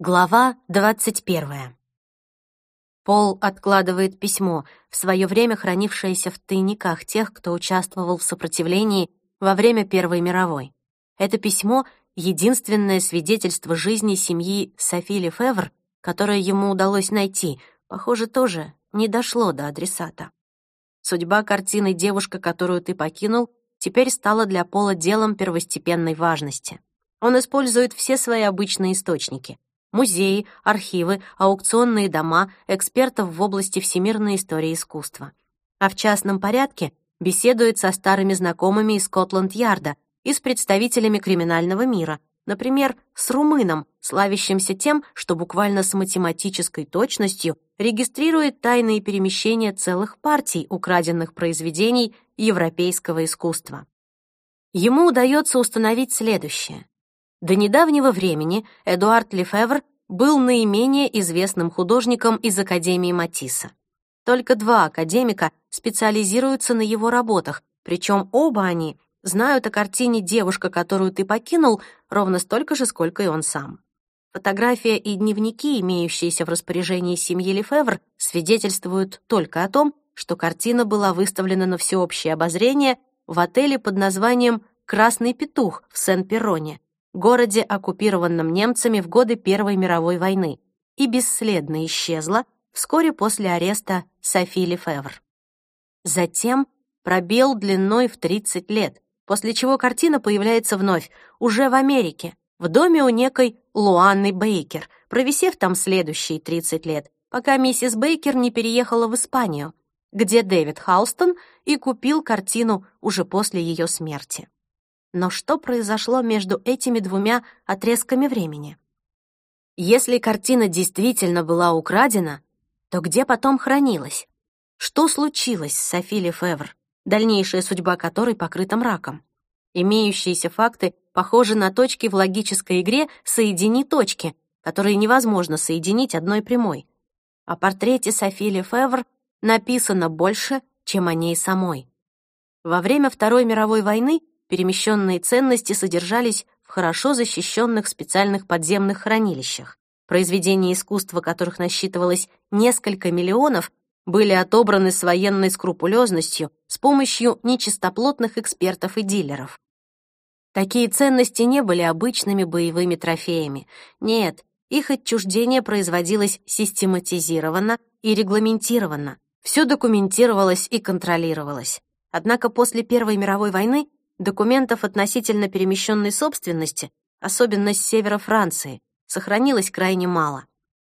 Глава двадцать первая. Пол откладывает письмо, в свое время хранившееся в тайниках тех, кто участвовал в сопротивлении во время Первой мировой. Это письмо — единственное свидетельство жизни семьи Софи Лефевр, которое ему удалось найти, похоже, тоже не дошло до адресата. Судьба картины «Девушка, которую ты покинул» теперь стала для Пола делом первостепенной важности. Он использует все свои обычные источники — музеи, архивы, аукционные дома, экспертов в области всемирной истории искусства. А в частном порядке беседует со старыми знакомыми из Скотланд-Ярда и с представителями криминального мира, например, с румыном, славящимся тем, что буквально с математической точностью регистрирует тайные перемещения целых партий украденных произведений европейского искусства. Ему удается установить следующее. До недавнего времени Эдуард Лефевр был наименее известным художником из Академии Матисса. Только два академика специализируются на его работах, причем оба они знают о картине «Девушка, которую ты покинул» ровно столько же, сколько и он сам. Фотография и дневники, имеющиеся в распоряжении семьи Лефевр, свидетельствуют только о том, что картина была выставлена на всеобщее обозрение в отеле под названием «Красный петух» в Сен-Перроне, городе, оккупированном немцами в годы Первой мировой войны, и бесследно исчезла вскоре после ареста Софи Лефевр. Затем пробел длиной в 30 лет, после чего картина появляется вновь, уже в Америке, в доме у некой Луанны Бейкер, провисев там следующие 30 лет, пока миссис Бейкер не переехала в Испанию, где Дэвид Халстон и купил картину уже после ее смерти. Но что произошло между этими двумя отрезками времени? Если картина действительно была украдена, то где потом хранилась? Что случилось с Софи Лефевр, дальнейшая судьба которой покрыта мраком? Имеющиеся факты похожи на точки в логической игре «соедини точки», которые невозможно соединить одной прямой. О портрете Софи Лефевр написано больше, чем о ней самой. Во время Второй мировой войны перемещенные ценности содержались в хорошо защищенных специальных подземных хранилищах. Произведения искусства, которых насчитывалось несколько миллионов, были отобраны с военной скрупулезностью с помощью нечистоплотных экспертов и дилеров. Такие ценности не были обычными боевыми трофеями. Нет, их отчуждение производилось систематизированно и регламентированно. Все документировалось и контролировалось. Однако после Первой мировой войны Документов относительно перемещенной собственности, особенно с севера Франции, сохранилось крайне мало.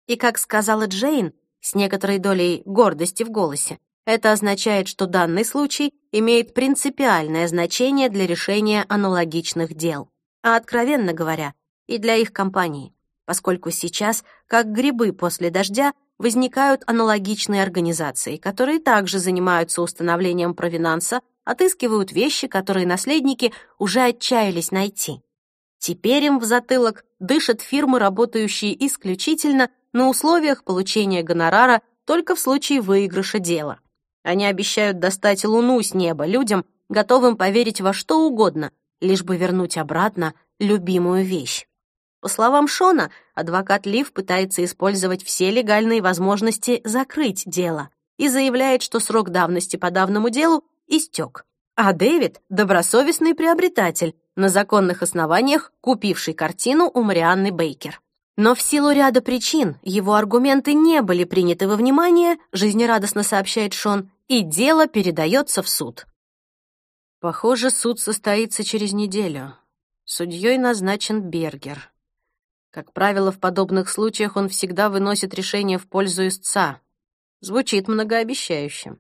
И, как сказала Джейн, с некоторой долей гордости в голосе, это означает, что данный случай имеет принципиальное значение для решения аналогичных дел, а, откровенно говоря, и для их компании, поскольку сейчас, как грибы после дождя, возникают аналогичные организации, которые также занимаются установлением провинанса отыскивают вещи, которые наследники уже отчаялись найти. Теперь им в затылок дышат фирмы, работающие исключительно на условиях получения гонорара только в случае выигрыша дела. Они обещают достать луну с неба людям, готовым поверить во что угодно, лишь бы вернуть обратно любимую вещь. По словам Шона, адвокат Лив пытается использовать все легальные возможности закрыть дело и заявляет, что срок давности по давному делу истек. А Дэвид — добросовестный приобретатель, на законных основаниях купивший картину у Марианны Бейкер. Но в силу ряда причин его аргументы не были приняты во внимание, жизнерадостно сообщает Шон, и дело передается в суд. Похоже, суд состоится через неделю. Судьей назначен Бергер. Как правило, в подобных случаях он всегда выносит решение в пользу истца. Звучит многообещающе.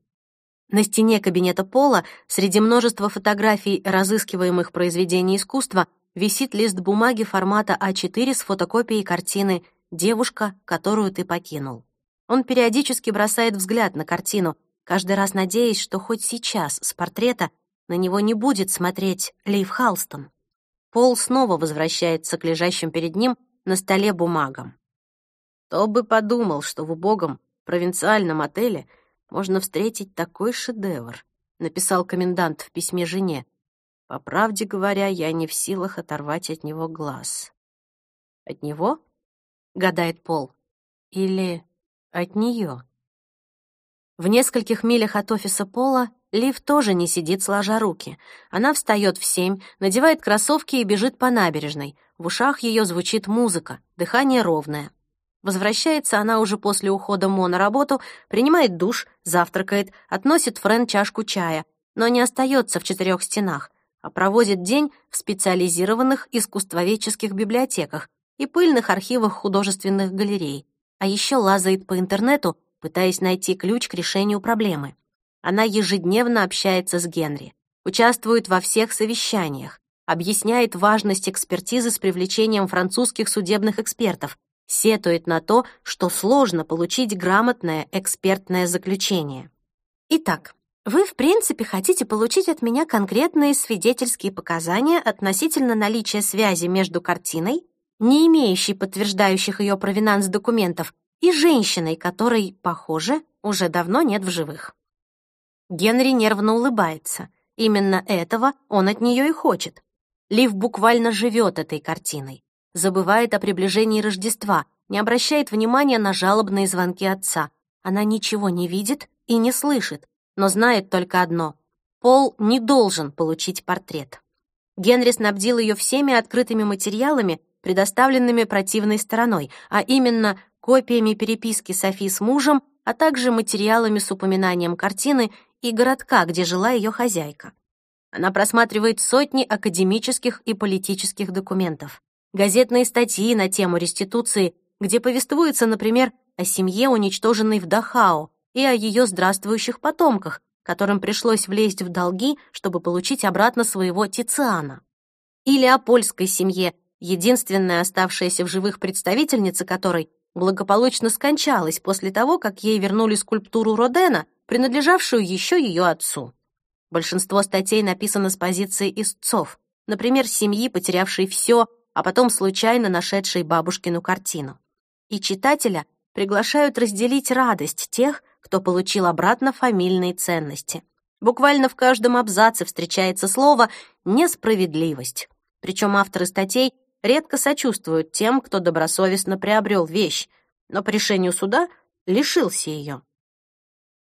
На стене кабинета Пола среди множества фотографий разыскиваемых произведений искусства висит лист бумаги формата А4 с фотокопией картины «Девушка, которую ты покинул». Он периодически бросает взгляд на картину, каждый раз надеясь, что хоть сейчас с портрета на него не будет смотреть Лейв Халстон. Пол снова возвращается к лежащим перед ним на столе бумагам. Кто бы подумал, что в убогом провинциальном отеле — можно встретить такой шедевр», — написал комендант в письме жене. «По правде говоря, я не в силах оторвать от него глаз». «От него?» гадает Пол. Или от нее. В нескольких милях от офиса Пола Лив тоже не сидит сложа руки. Она встает в семь, надевает кроссовки и бежит по набережной. В ушах ее звучит музыка, дыхание ровное. Возвращается она уже после ухода Мо на работу, принимает душ, завтракает, относит Френ чашку чая, но не остается в четырех стенах, а проводит день в специализированных искусствоведческих библиотеках и пыльных архивах художественных галерей, а еще лазает по интернету, пытаясь найти ключ к решению проблемы. Она ежедневно общается с Генри, участвует во всех совещаниях, объясняет важность экспертизы с привлечением французских судебных экспертов, сетует на то, что сложно получить грамотное экспертное заключение. Итак, вы, в принципе, хотите получить от меня конкретные свидетельские показания относительно наличия связи между картиной, не имеющей подтверждающих ее провинанс документов, и женщиной, которой, похоже, уже давно нет в живых. Генри нервно улыбается. Именно этого он от нее и хочет. Лив буквально живет этой картиной забывает о приближении Рождества, не обращает внимания на жалобные звонки отца. Она ничего не видит и не слышит, но знает только одно — Пол не должен получить портрет. Генри снабдил ее всеми открытыми материалами, предоставленными противной стороной, а именно копиями переписки Софи с мужем, а также материалами с упоминанием картины и городка, где жила ее хозяйка. Она просматривает сотни академических и политических документов газетные статьи на тему реституции, где повествуется, например, о семье, уничтоженной в Дахау, и о ее здравствующих потомках, которым пришлось влезть в долги, чтобы получить обратно своего Тициана. Или о польской семье, единственная оставшаяся в живых представительница которой благополучно скончалась после того, как ей вернули скульптуру Родена, принадлежавшую еще ее отцу. Большинство статей написано с позиции истцов, например, семьи, потерявшей все а потом случайно нашедшей бабушкину картину. И читателя приглашают разделить радость тех, кто получил обратно фамильные ценности. Буквально в каждом абзаце встречается слово «несправедливость». Причем авторы статей редко сочувствуют тем, кто добросовестно приобрел вещь, но по решению суда лишился ее.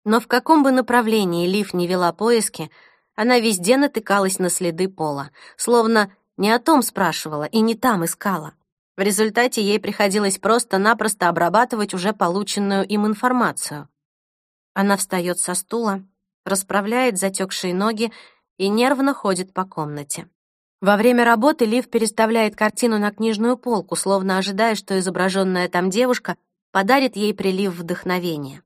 Но в каком бы направлении Лив не вела поиски, она везде натыкалась на следы пола, словно не о том спрашивала и не там искала. В результате ей приходилось просто-напросто обрабатывать уже полученную им информацию. Она встает со стула, расправляет затекшие ноги и нервно ходит по комнате. Во время работы Лив переставляет картину на книжную полку, словно ожидая, что изображенная там девушка подарит ей прилив вдохновения.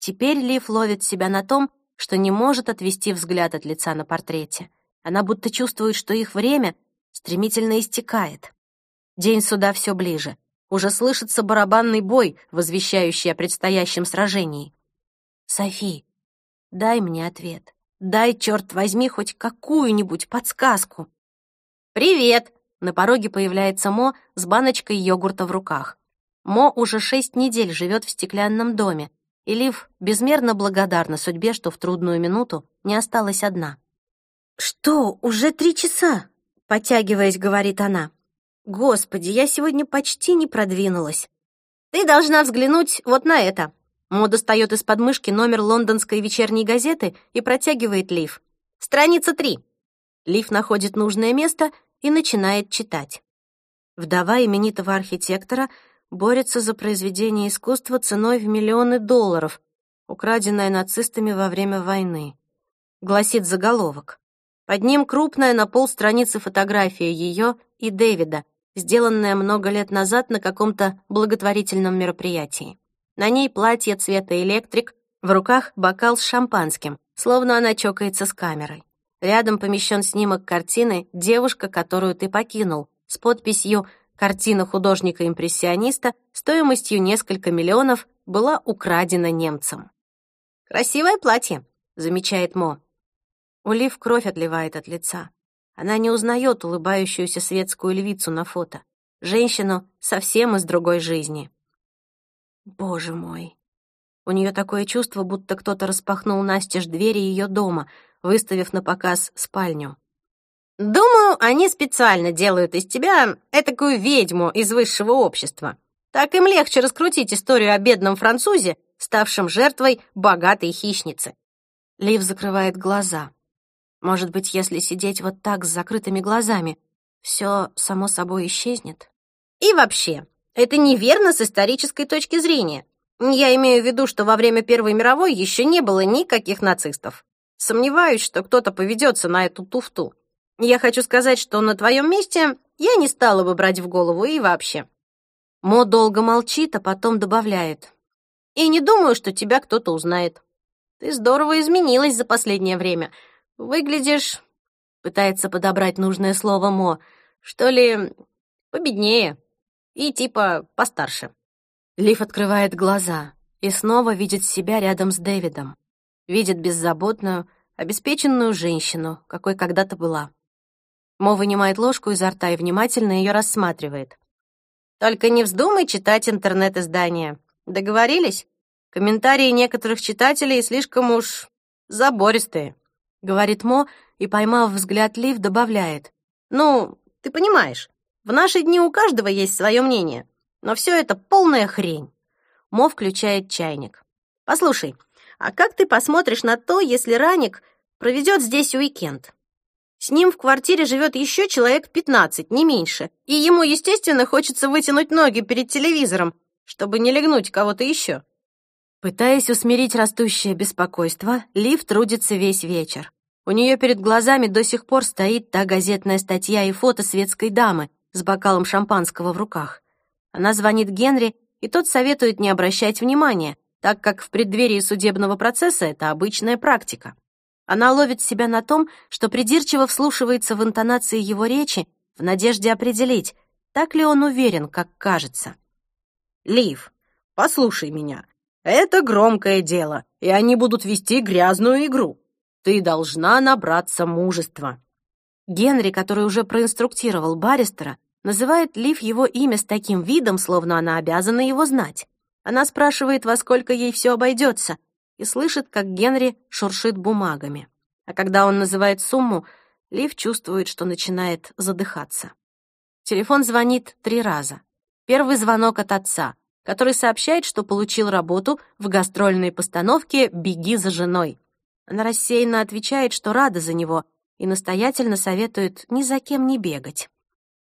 Теперь Лив ловит себя на том, что не может отвести взгляд от лица на портрете. Она будто чувствует, что их время стремительно истекает. День суда все ближе. Уже слышится барабанный бой, возвещающий о предстоящем сражении. «Софи, дай мне ответ. Дай, черт возьми, хоть какую-нибудь подсказку». «Привет!» На пороге появляется Мо с баночкой йогурта в руках. Мо уже шесть недель живет в стеклянном доме, и Лив безмерно благодарна судьбе, что в трудную минуту не осталась одна. «Что, уже три часа?» Потягиваясь, говорит она. «Господи, я сегодня почти не продвинулась. Ты должна взглянуть вот на это». Мо достает из подмышки номер лондонской вечерней газеты и протягивает Лив. «Страница три». Лив находит нужное место и начинает читать. Вдова именитого архитектора борется за произведение искусства ценой в миллионы долларов, украденное нацистами во время войны. Гласит заголовок. Под ним крупная на полстраницы фотография ее и Дэвида, сделанная много лет назад на каком-то благотворительном мероприятии. На ней платье цвета электрик, в руках бокал с шампанским, словно она чокается с камерой. Рядом помещен снимок картины «Девушка, которую ты покинул» с подписью «Картина художника-импрессиониста стоимостью несколько миллионов была украдена немцам». «Красивое платье», — замечает Мо. У Лив кровь отливает от лица. Она не узнает улыбающуюся светскую львицу на фото. Женщину совсем из другой жизни. Боже мой. У нее такое чувство, будто кто-то распахнул настежь двери ее дома, выставив на показ спальню. «Думаю, они специально делают из тебя этакую ведьму из высшего общества», Так им легче раскрутить историю о бедном французе, ставшем жертвой богатой хищницы. Лив закрывает глаза. Может быть, если сидеть вот так с закрытыми глазами, все само собой исчезнет? И вообще, это неверно с исторической точки зрения. Я имею в виду, что во время Первой мировой еще не было никаких нацистов. Сомневаюсь, что кто-то поведется на эту туфту. Я хочу сказать, что на твоем месте я не стала бы брать в голову и вообще. Мо долго молчит, а потом добавляет. И не думаю, что тебя кто-то узнает. Ты здорово изменилась за последнее время. Выглядишь... Пытается подобрать нужное слово Мо. Что ли, победнее. И типа постарше. Лив открывает глаза и снова видит себя рядом с Дэвидом. Видит беззаботную, обеспеченную женщину, какой когда-то была. Мо вынимает ложку изо рта и внимательно ее рассматривает. «Только не вздумай читать интернет-издания. Договорились? Комментарии некоторых читателей слишком уж забористые», — говорит Мо и, поймав взгляд Лив, добавляет. «Ну, ты понимаешь, в наши дни у каждого есть свое мнение, но все это полная хрень». Мо включает чайник. «Послушай, а как ты посмотришь на то, если Раник проведет здесь уикенд? С ним в квартире живет еще человек 15, не меньше, и ему, естественно, хочется вытянуть ноги перед телевизором, чтобы не легнуть кого-то еще. Пытаясь усмирить растущее беспокойство, Лив трудится весь вечер. У нее перед глазами до сих пор стоит та газетная статья и фото светской дамы с бокалом шампанского в руках. Она звонит Генри, и тот советует не обращать внимания, так как в преддверии судебного процесса это обычная практика. Она ловит себя на том, что придирчиво вслушивается в интонации его речи в надежде определить, так ли он уверен, как кажется. «Лив, послушай меня. Это громкое дело, и они будут вести грязную игру. Ты должна набраться мужества». Генри, который уже проинструктировал баристера, называет Лив его имя с таким видом, словно она обязана его знать. Она спрашивает, во сколько ей все обойдется, и слышит, как Генри шуршит бумагами. А когда он называет сумму, Лив чувствует, что начинает задыхаться. Телефон звонит три раза. Первый звонок от отца, который сообщает, что получил работу в гастрольной постановке «Беги за женой». Она рассеянно отвечает, что рада за него, и настоятельно советует ни за кем не бегать.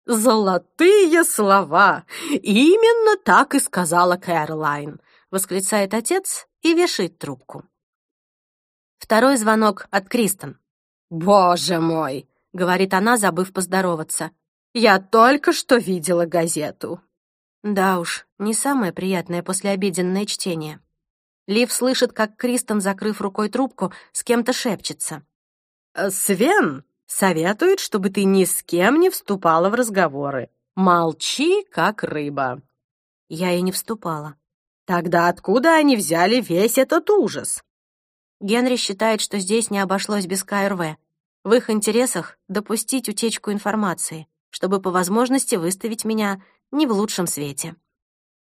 «Золотые слова! Именно так и сказала Кэролайн!» — восклицает отец и вешает трубку. Второй звонок от Кристен. «Боже мой!» — говорит она, забыв поздороваться. «Я только что видела газету». Да уж, не самое приятное послеобеденное чтение. Лив слышит, как Кристен, закрыв рукой трубку, с кем-то шепчется. «Свен, Советует, чтобы ты ни с кем не вступала в разговоры. Молчи, как рыба. Я и не вступала. Тогда откуда они взяли весь этот ужас? Генри считает, что здесь не обошлось без КРВ. В их интересах допустить утечку информации, чтобы по возможности выставить меня не в лучшем свете.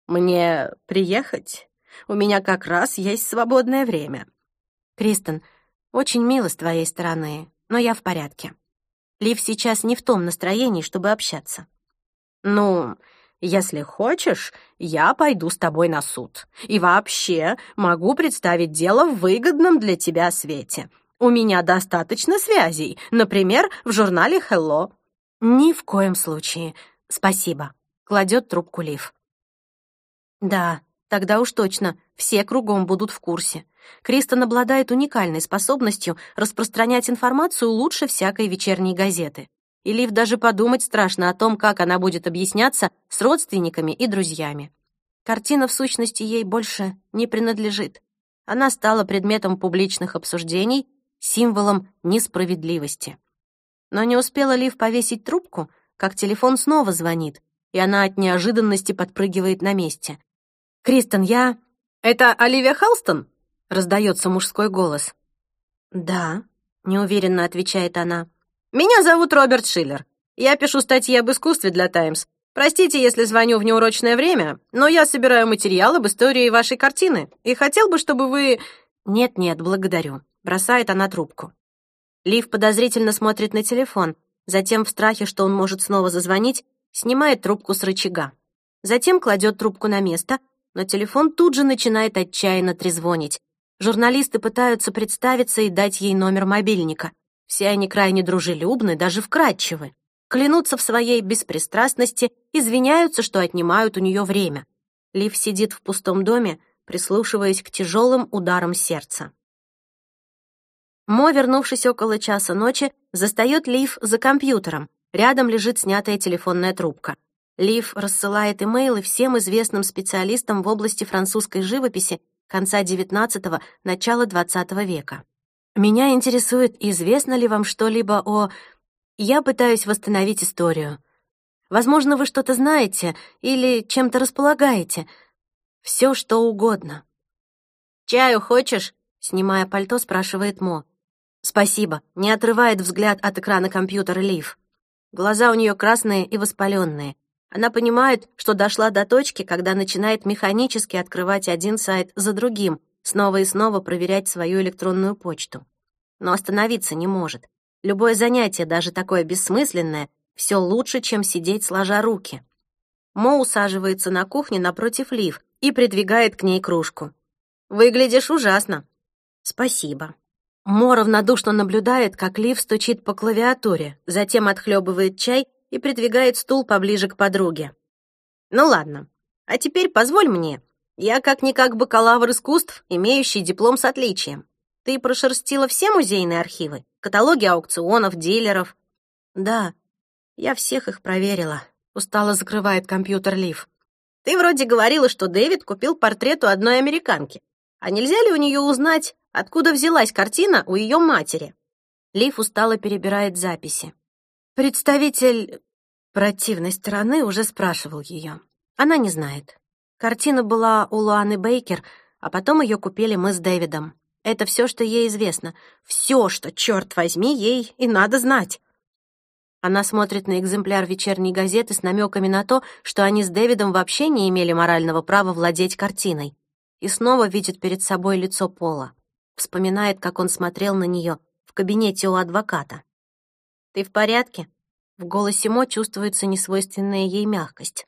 Мне приехать? У меня как раз есть свободное время. Кристен, очень мило с твоей стороны, но я в порядке. Лив сейчас не в том настроении, чтобы общаться. «Ну, если хочешь, я пойду с тобой на суд. И вообще могу представить дело в выгодном для тебя свете. У меня достаточно связей, например, в журнале «Hello». «Ни в коем случае. Спасибо», — кладет трубку Лив. «Да, Тогда уж точно все кругом будут в курсе. Кристен обладает уникальной способностью распространять информацию лучше всякой вечерней газеты. И Лив даже подумать страшно о том, как она будет объясняться с родственниками и друзьями. Картина, в сущности, ей больше не принадлежит. Она стала предметом публичных обсуждений, символом несправедливости. Но не успела Лив повесить трубку, как телефон снова звонит, и она от неожиданности подпрыгивает на месте. «Кристен, я...» «Это Оливия Халстон?» — раздается мужской голос. «Да», — неуверенно отвечает она. «Меня зовут Роберт Шиллер. Я пишу статьи об искусстве для «Таймс». Простите, если звоню в неурочное время, но я собираю материал об истории вашей картины и хотел бы, чтобы вы...» «Нет-нет, благодарю», — бросает она трубку. Лив подозрительно смотрит на телефон, затем в страхе, что он может снова зазвонить, снимает трубку с рычага. Затем кладет трубку на место, но телефон тут же начинает отчаянно трезвонить. Журналисты пытаются представиться и дать ей номер мобильника. Все они крайне дружелюбны, даже вкрадчивы. Клянутся в своей беспристрастности, извиняются, что отнимают у нее время. Лив сидит в пустом доме, прислушиваясь к тяжелым ударам сердца. Мо, вернувшись около часа ночи, застает Лив за компьютером. Рядом лежит снятая телефонная трубка. Лив рассылает имейлы всем известным специалистам в области французской живописи конца XIX – начала XX века. Меня интересует, известно ли вам что-либо о... Я пытаюсь восстановить историю. Возможно, вы что-то знаете или чем-то располагаете. Все, что угодно. «Чаю хочешь?» — снимая пальто, спрашивает Мо. «Спасибо», — не отрывает взгляд от экрана компьютера Лив. Глаза у нее красные и воспаленные. Она понимает, что дошла до точки, когда начинает механически открывать один сайт за другим, снова и снова проверять свою электронную почту. Но остановиться не может. Любое занятие, даже такое бессмысленное, все лучше, чем сидеть сложа руки. Мо усаживается на кухне напротив Лив и придвигает к ней кружку. «Выглядишь ужасно». «Спасибо». Мо равнодушно наблюдает, как Лив стучит по клавиатуре, затем отхлебывает чай и придвигает стул поближе к подруге. «Ну ладно, а теперь позволь мне. Я как-никак бакалавр искусств, имеющий диплом с отличием. Ты прошерстила все музейные архивы? Каталоги аукционов, дилеров?» «Да, я всех их проверила», — устало закрывает компьютер Лив. «Ты вроде говорила, что Дэвид купил портрет у одной американки. А нельзя ли у нее узнать, откуда взялась картина у ее матери?» Лив устало перебирает записи. Представитель противной стороны уже спрашивал ее. Она не знает. Картина была у Луаны Бейкер, а потом ее купили мы с Дэвидом. Это все, что ей известно. Все, что, черт возьми, ей и надо знать. Она смотрит на экземпляр вечерней газеты с намеками на то, что они с Дэвидом вообще не имели морального права владеть картиной. И снова видит перед собой лицо Пола. Вспоминает, как он смотрел на нее в кабинете у адвоката. «Ты в порядке?» В голосе Мо чувствуется несвойственная ей мягкость.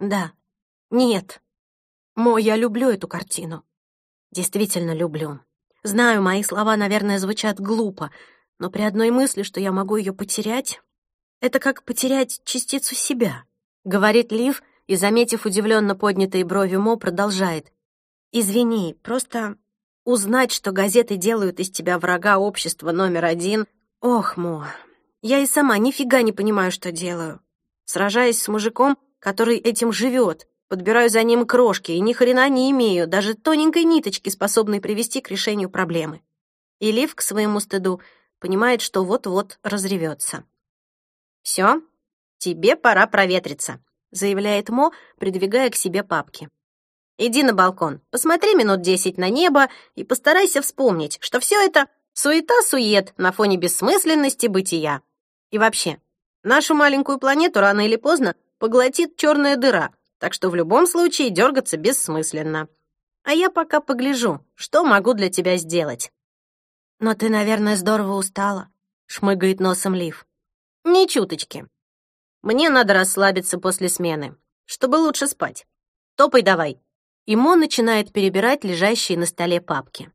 «Да. Нет. Мо, я люблю эту картину. Действительно люблю. Знаю, мои слова, наверное, звучат глупо, но при одной мысли, что я могу ее потерять, это как потерять частицу себя», — говорит Лив, и, заметив удивленно поднятые брови Мо, продолжает. «Извини, просто узнать, что газеты делают из тебя врага общества номер один... Ох, Мо, я и сама нифига не понимаю, что делаю. Сражаясь с мужиком, который этим живет, подбираю за ним крошки и ни хрена не имею, даже тоненькой ниточки, способной привести к решению проблемы. И Лив, к своему стыду, понимает, что вот-вот разревется. «Все, тебе пора проветриться», — заявляет Мо, придвигая к себе папки. «Иди на балкон, посмотри минут десять на небо и постарайся вспомнить, что все это суета-сует на фоне бессмысленности бытия. И вообще, нашу маленькую планету рано или поздно поглотит черная дыра, так что в любом случае дергаться бессмысленно. А я пока погляжу, что могу для тебя сделать. Но ты, наверное, здорово устала, шмыгает носом Лив. Ни чуточки. Мне надо расслабиться после смены, чтобы лучше спать. Топай давай. И Мо начинает перебирать лежащие на столе папки.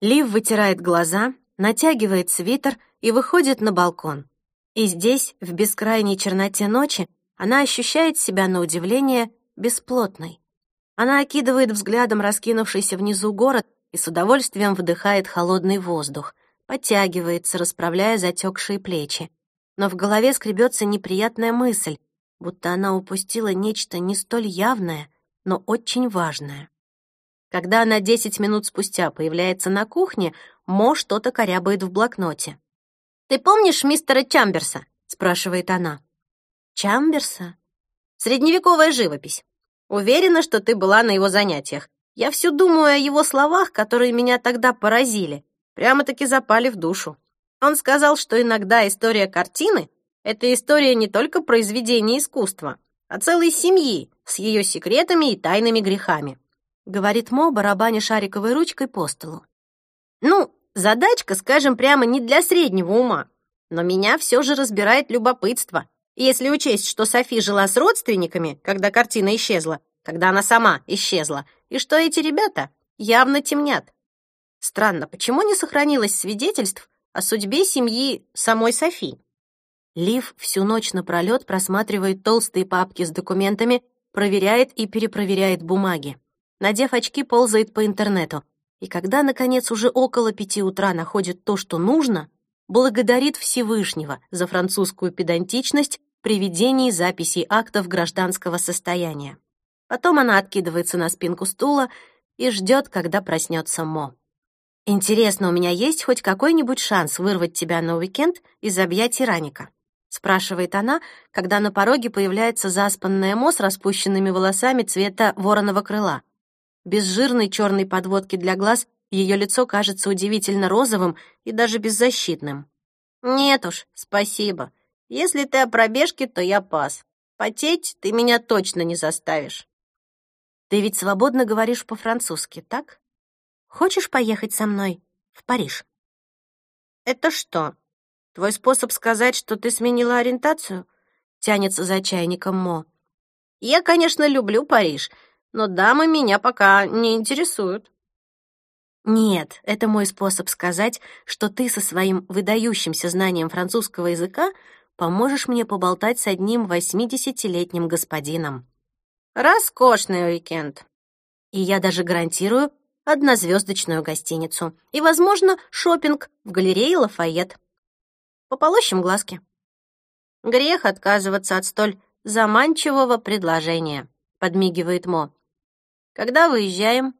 Лив вытирает глаза, натягивает свитер и выходит на балкон. И здесь, в бескрайней черноте ночи, она ощущает себя на удивление бесплотной. Она окидывает взглядом раскинувшийся внизу город и с удовольствием вдыхает холодный воздух, подтягивается, расправляя затекшие плечи. Но в голове скребется неприятная мысль, будто она упустила нечто не столь явное, но очень важное. Когда она десять минут спустя появляется на кухне, Мо что-то корябает в блокноте. «Ты помнишь мистера Чамберса?» — спрашивает она. «Чамберса?» «Средневековая живопись. Уверена, что ты была на его занятиях. Я все думаю о его словах, которые меня тогда поразили. Прямо-таки запали в душу. Он сказал, что иногда история картины — это история не только произведения искусства, а целой семьи с ее секретами и тайными грехами», — говорит Мо, барабаня шариковой ручкой по столу. «Ну, Задачка, скажем прямо, не для среднего ума. Но меня все же разбирает любопытство. Если учесть, что Софи жила с родственниками, когда картина исчезла, когда она сама исчезла, и что эти ребята явно темнят. Странно, почему не сохранилось свидетельств о судьбе семьи самой Софи? Лив всю ночь напролёт просматривает толстые папки с документами, проверяет и перепроверяет бумаги. Надев очки, ползает по интернету. И когда, наконец, уже около пяти утра находит то, что нужно, благодарит Всевышнего за французскую педантичность при ведении записей актов гражданского состояния. Потом она откидывается на спинку стула и ждет, когда проснется Мо. «Интересно, у меня есть хоть какой-нибудь шанс вырвать тебя на уикенд из объятий Раника?» — спрашивает она, когда на пороге появляется заспанная Мо с распущенными волосами цвета вороного крыла. Без жирной черной подводки для глаз ее лицо кажется удивительно розовым и даже беззащитным. «Нет уж, спасибо. Если ты о пробежке, то я пас. Потеть ты меня точно не заставишь». Ты ведь свободно говоришь по-французски, так? Хочешь поехать со мной в Париж? Это что? Твой способ сказать, что ты сменила ориентацию? Тянется за чайником Мо. Я, конечно, люблю Париж, но дамы меня пока не интересуют. Нет, это мой способ сказать, что ты со своим выдающимся знанием французского языка поможешь мне поболтать с одним восьмидесятилетним господином. Роскошный уикенд. И я даже гарантирую однозвездочную гостиницу и, возможно, шопинг в галерее Лафайет. Пополощем глазки. Грех отказываться от столь заманчивого предложения, подмигивает Мо. Когда выезжаем?